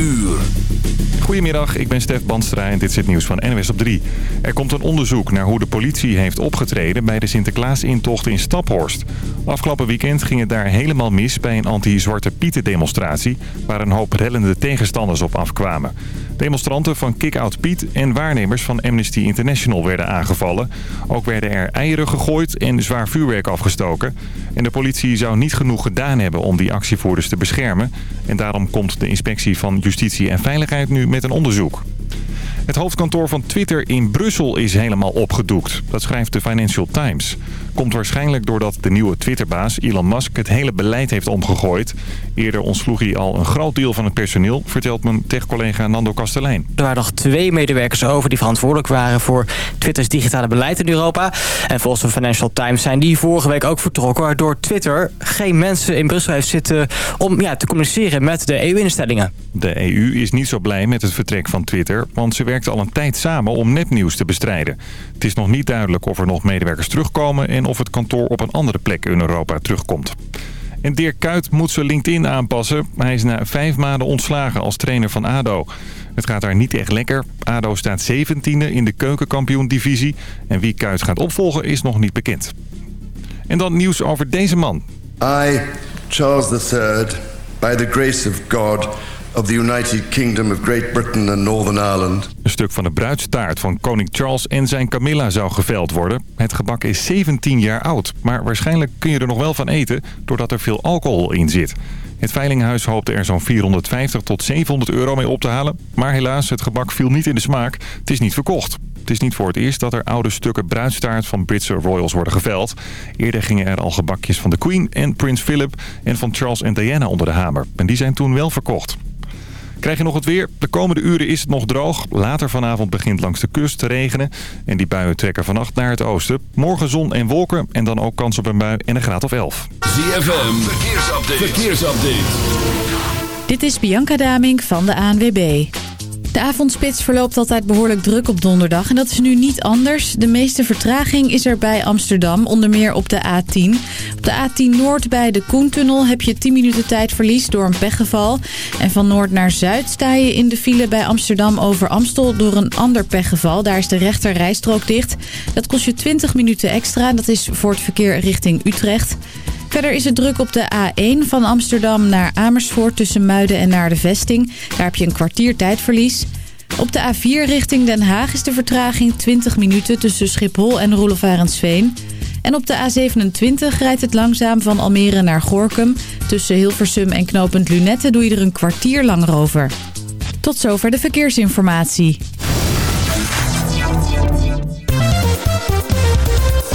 uur. Goedemiddag, ik ben Stef Banstra en dit is het nieuws van NWS op 3. Er komt een onderzoek naar hoe de politie heeft opgetreden bij de Sinterklaasintocht in Staphorst. Afgelopen weekend ging het daar helemaal mis bij een anti-Zwarte Pieten demonstratie... waar een hoop rellende tegenstanders op afkwamen. Demonstranten van Kick-Out Piet en waarnemers van Amnesty International werden aangevallen. Ook werden er eieren gegooid en zwaar vuurwerk afgestoken. En de politie zou niet genoeg gedaan hebben om die actievoerders te beschermen. En daarom komt de inspectie van Justitie en Veiligheid nu met een onderzoek. Het hoofdkantoor van Twitter in Brussel is helemaal opgedoekt. Dat schrijft de Financial Times. Komt waarschijnlijk doordat de nieuwe Twitterbaas Elon Musk het hele beleid heeft omgegooid. Eerder ontsloeg hij al een groot deel van het personeel, vertelt mijn tech-collega Nando Kastelein. Er waren nog twee medewerkers over die verantwoordelijk waren voor Twitters digitale beleid in Europa. En volgens de Financial Times zijn die vorige week ook vertrokken... waardoor Twitter geen mensen in Brussel heeft zitten om ja, te communiceren met de EU-instellingen. De EU is niet zo blij met het vertrek van Twitter, want ze werkt al een tijd samen om nepnieuws te bestrijden. Het is nog niet duidelijk of er nog medewerkers terugkomen en of het kantoor op een andere plek in Europa terugkomt. En Dirk Kuyt moet zijn LinkedIn aanpassen. Hij is na vijf maanden ontslagen als trainer van ADO. Het gaat daar niet echt lekker. ADO staat 17e in de keukenkampioen-divisie. En wie Kuyt gaat opvolgen is nog niet bekend. En dan nieuws over deze man. I, Charles III, by the grace of God of the United Kingdom of Great Britain and Northern Ireland. Een stuk van de bruidstaart van koning Charles en zijn Camilla zou geveld worden. Het gebak is 17 jaar oud, maar waarschijnlijk kun je er nog wel van eten... doordat er veel alcohol in zit. Het Veilinghuis hoopte er zo'n 450 tot 700 euro mee op te halen. Maar helaas, het gebak viel niet in de smaak. Het is niet verkocht. Het is niet voor het eerst dat er oude stukken bruidstaart van Britse royals worden geveld. Eerder gingen er al gebakjes van de Queen en Prins Philip en van Charles en Diana onder de hamer. En die zijn toen wel verkocht. Krijg je nog het weer? De komende uren is het nog droog. Later vanavond begint langs de kust te regenen. En die buien trekken vannacht naar het oosten. Morgen zon en wolken en dan ook kans op een bui en een graad of 11. ZFM, verkeersupdate. verkeersupdate. Dit is Bianca Damink van de ANWB. De avondspits verloopt altijd behoorlijk druk op donderdag en dat is nu niet anders. De meeste vertraging is er bij Amsterdam, onder meer op de A10. Op de A10 Noord bij de Koentunnel heb je 10 minuten tijdverlies door een pechgeval. En van Noord naar Zuid sta je in de file bij Amsterdam over Amstel door een ander pechgeval. Daar is de rechter rijstrook dicht. Dat kost je 20 minuten extra. Dat is voor het verkeer richting Utrecht. Verder is het druk op de A1 van Amsterdam naar Amersfoort tussen Muiden en naar de Vesting. Daar heb je een kwartier tijdverlies. Op de A4 richting Den Haag is de vertraging 20 minuten tussen Schiphol en Roelof En op de A27 rijdt het langzaam van Almere naar Gorkum. Tussen Hilversum en knooppunt Lunette doe je er een kwartier langer over. Tot zover de verkeersinformatie.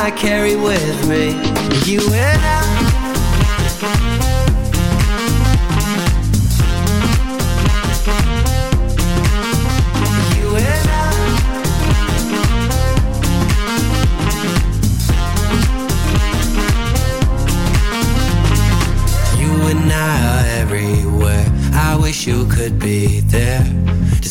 I carry with me. You and I. You and I Are everywhere. I wish you could be there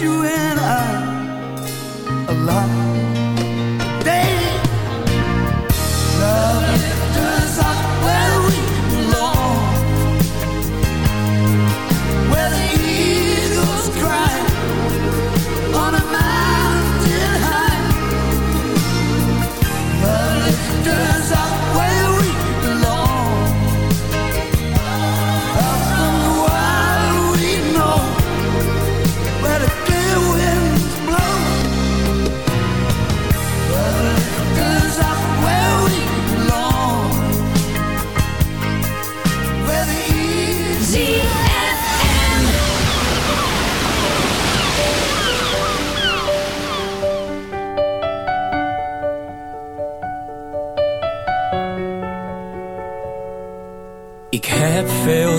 you and I a lot.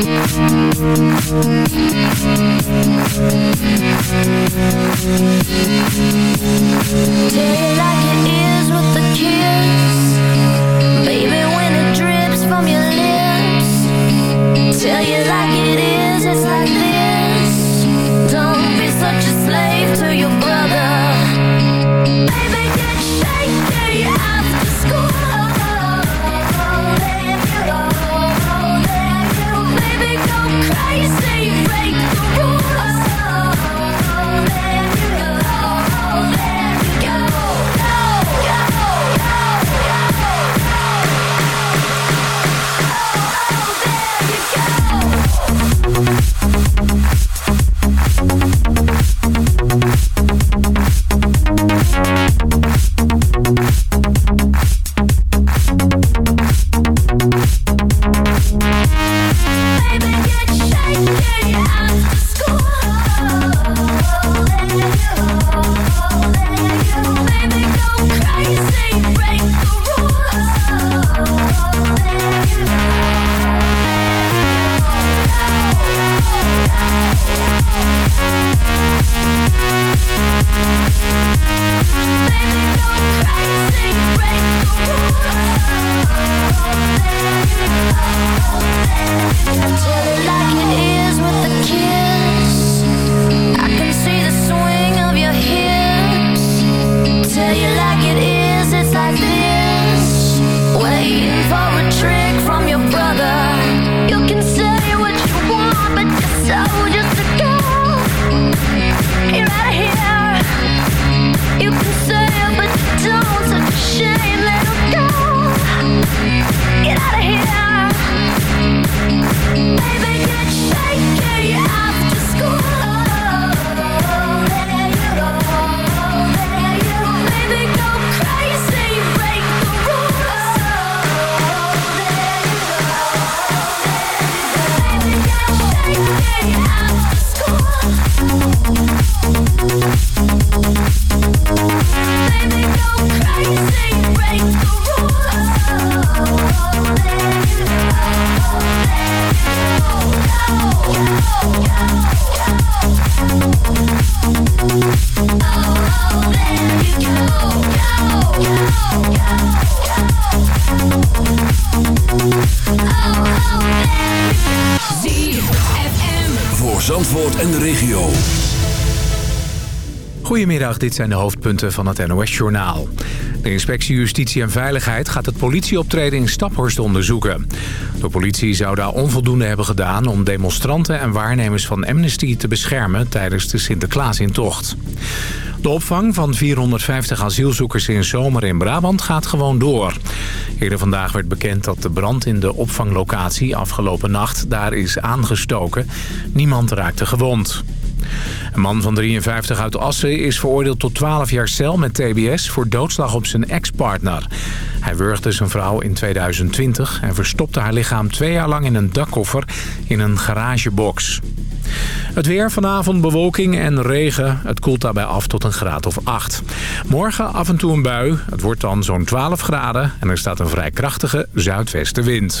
Thank you. Dit zijn de hoofdpunten van het NOS-journaal. De inspectie Justitie en Veiligheid gaat het politieoptreden in Staphorst onderzoeken. De politie zou daar onvoldoende hebben gedaan om demonstranten en waarnemers van Amnesty te beschermen tijdens de Sinterklaasintocht. De opvang van 450 asielzoekers in Zomer in Brabant gaat gewoon door. Eerder vandaag werd bekend dat de brand in de opvanglocatie afgelopen nacht daar is aangestoken. Niemand raakte gewond. Een man van 53 uit Assen is veroordeeld tot 12 jaar cel met tbs... voor doodslag op zijn ex-partner. Hij wurgde zijn vrouw in 2020 en verstopte haar lichaam twee jaar lang in een dakkoffer in een garagebox. Het weer vanavond bewolking en regen. Het koelt daarbij af tot een graad of 8. Morgen af en toe een bui. Het wordt dan zo'n 12 graden en er staat een vrij krachtige zuidwestenwind.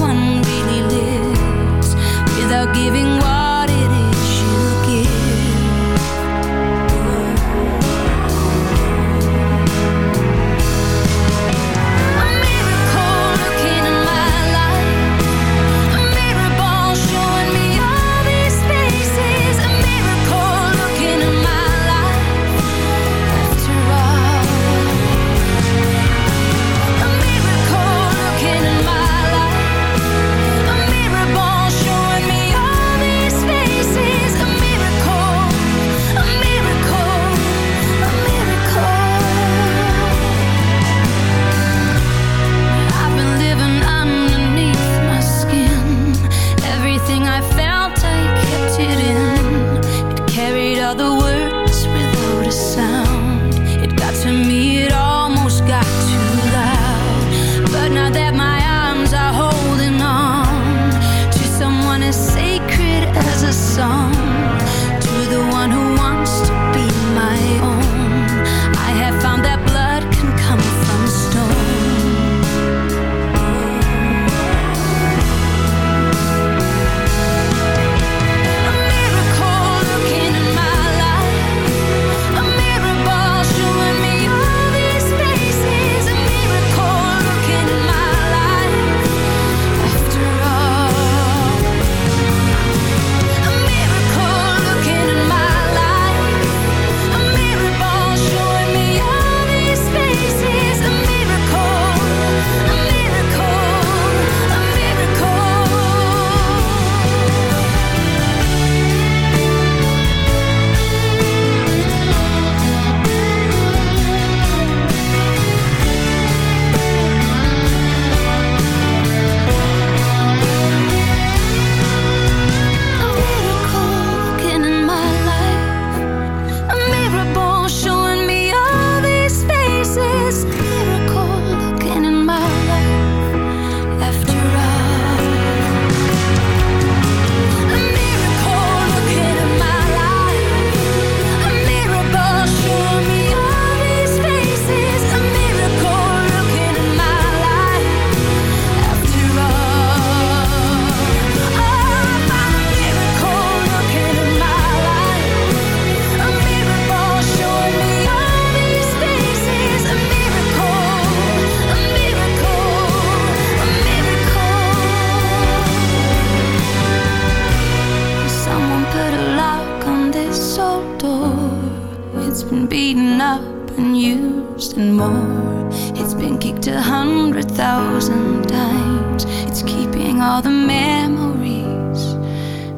memories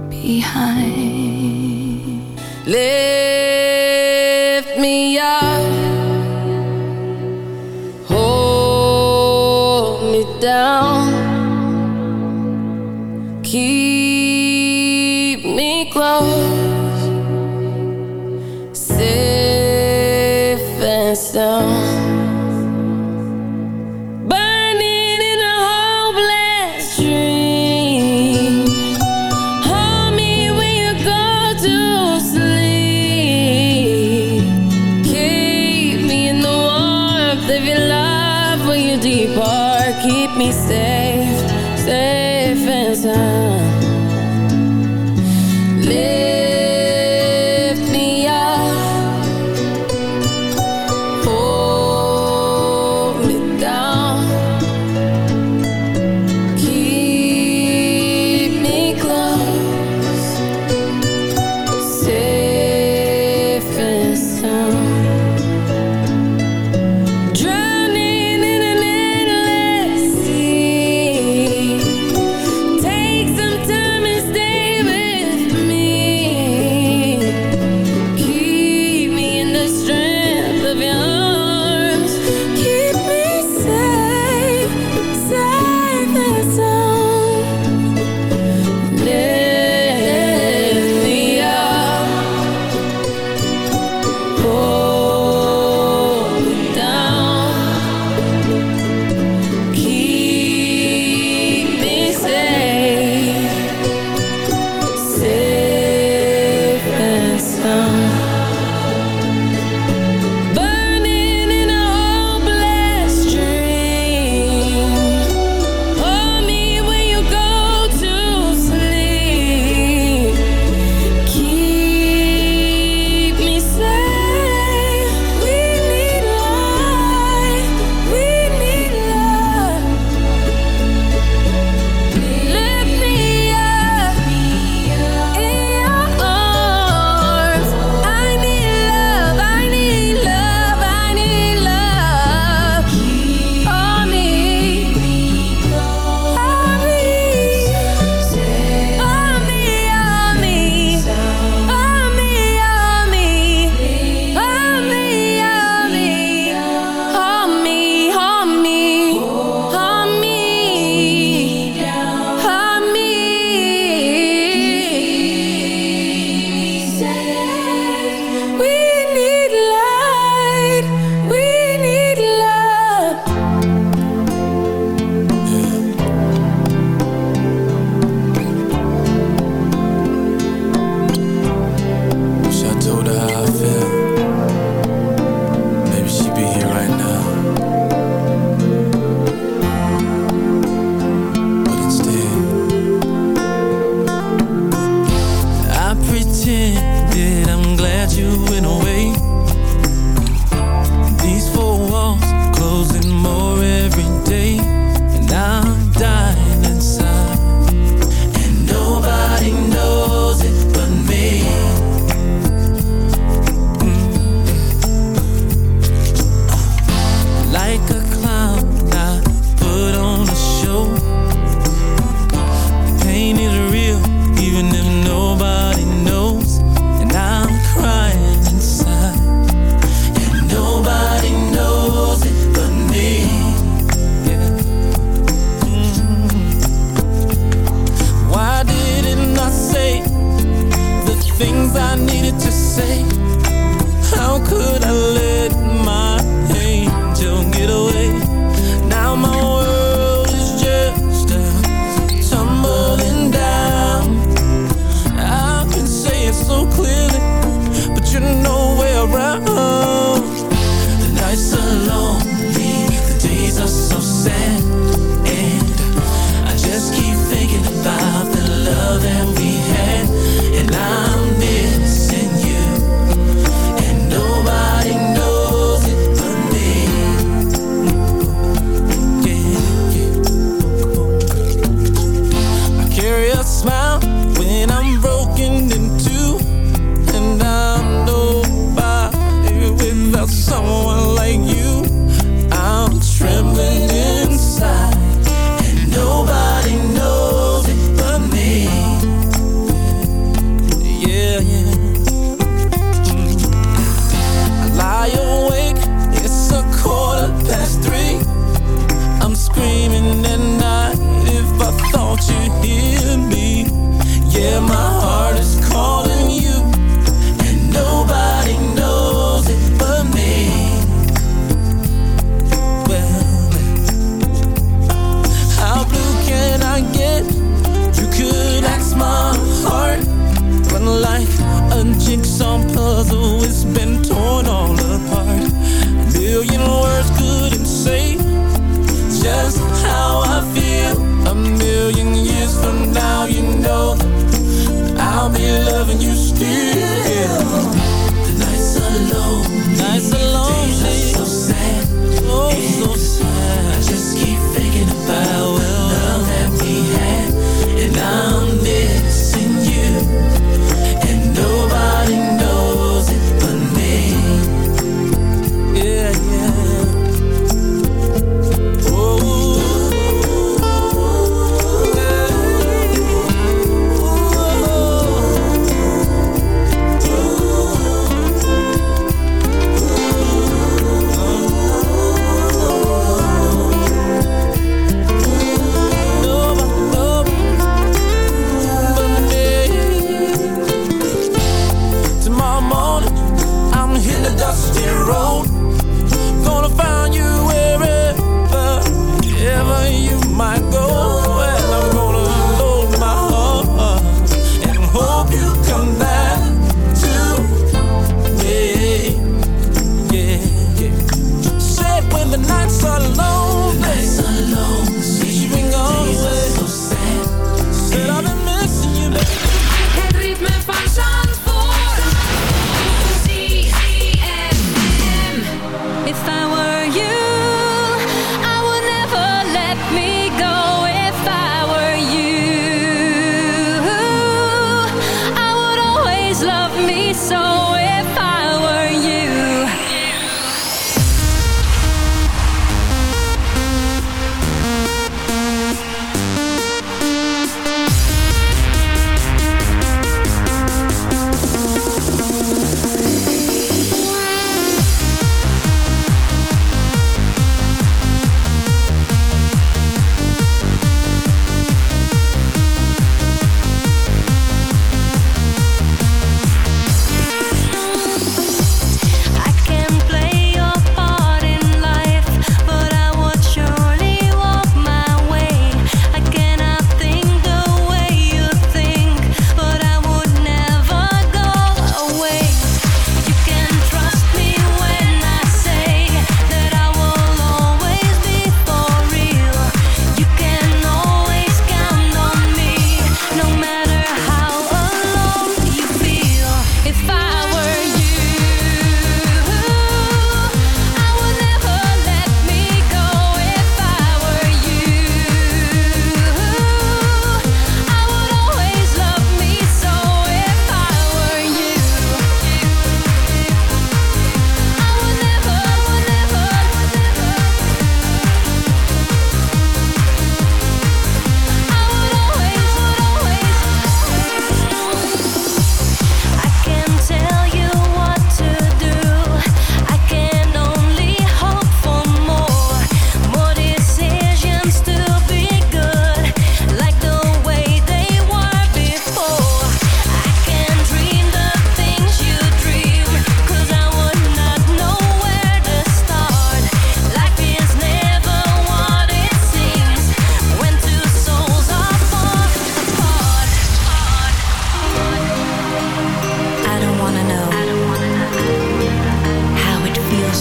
behind. Lift me up.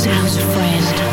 Lose a friend.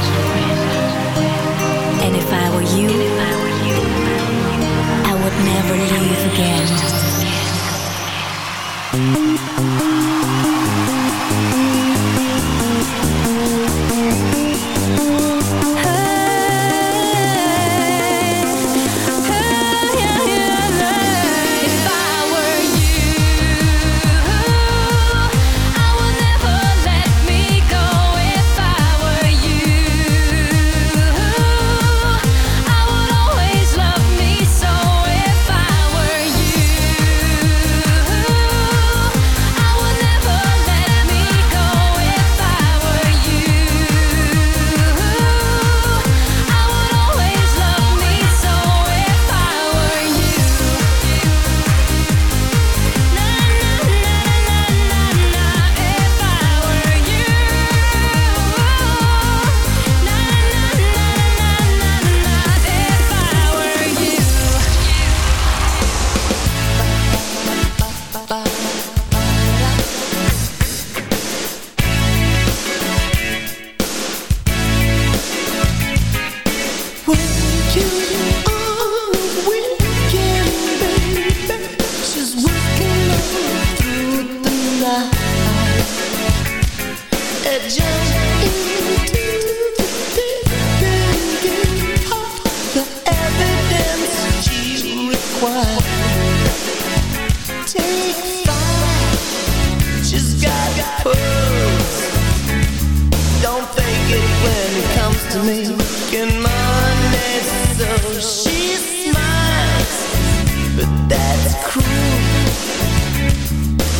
That's cruel.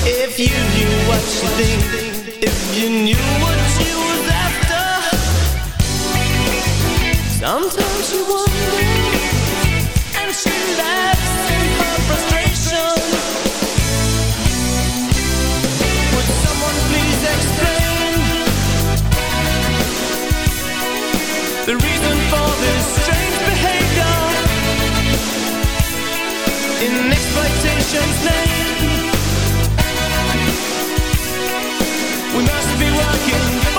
If you knew what she think, if you knew what she was after. Sometimes you wonder, exploitation's name? We must be working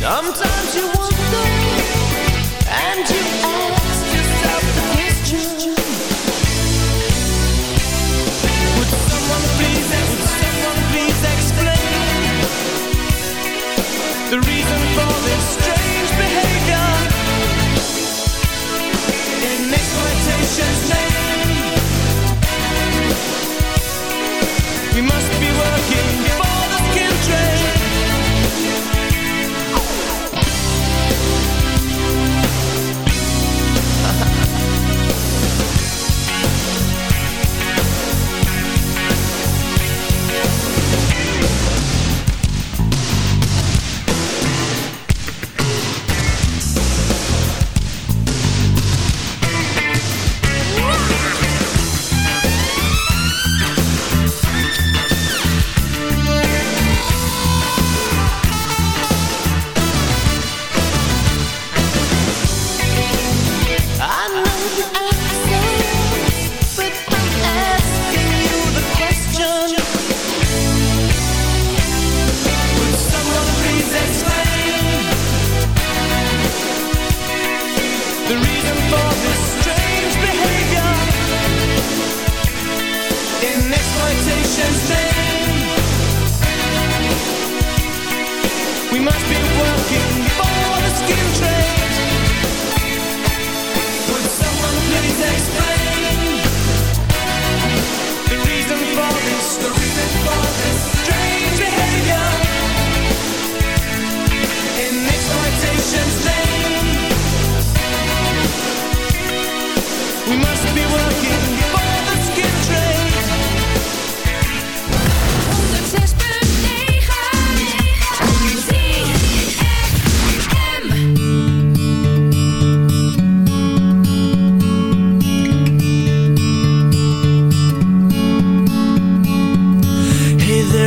Sometimes you wonder And you ask the